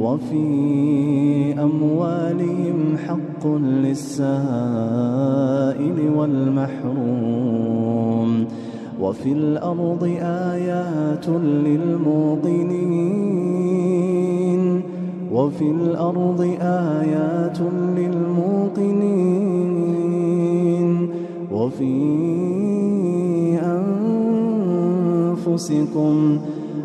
وفي أموالهم حق للسائل والمحروم وفي الأرض آيات للموقنين وفي الأرض آيات للموقنين وفي أنفسكم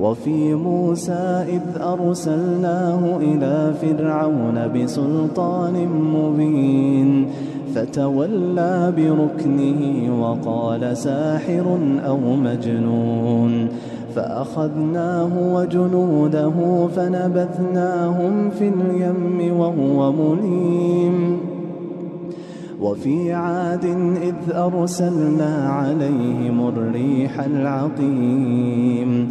وفي موسى إذ أرسلناه إلى فرعون بسلطان مبين فتولى بركنه وقال ساحر أو مجنون. فأخذناه وجنوده فنبذناهم في اليم وهو مليم. وفي عاد إذ أرسلنا عليهم الريح العقيم.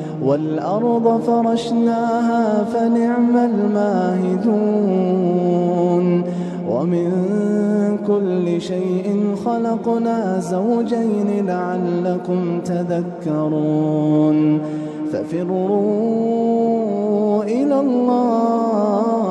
والأرض فرشناها فنعم الماهدون. ومن كل شيء خلقنا زوجين لعلكم تذكرون. ففروا إلى الله